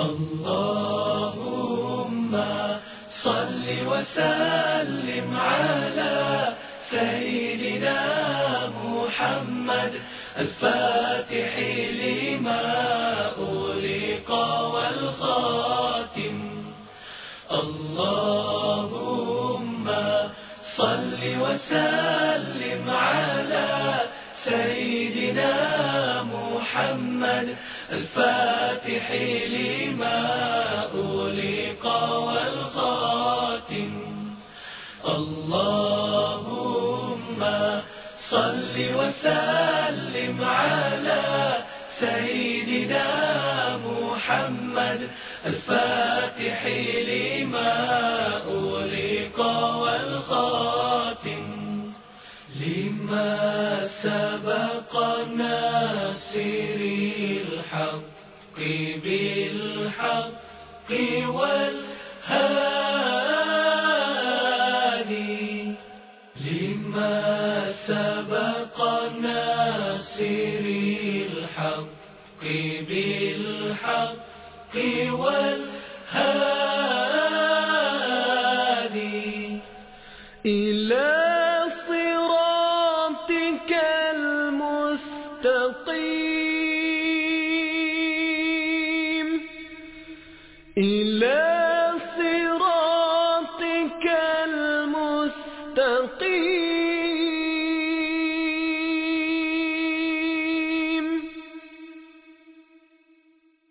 اللهم صل وسلم على سيدنا محمد الفاتح لما أغلق والخاتم. اللهم صل وسلم محمد الفاتح لما أغلق والخاتم. اللهم صل وسلم على سيدنا محمد الفاتح لما أغلق والخاتم. لما سبق الحق بالحق والهادي لما سبق ناصر الحق بالحق والهادي إلى صراطك المستقيم. إلى صراطك المستقيم.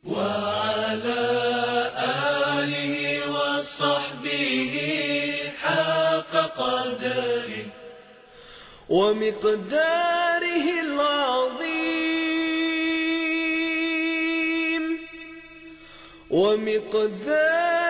وعلى آله وصحبه حق قدره. ومقداره العظيم. ومقداره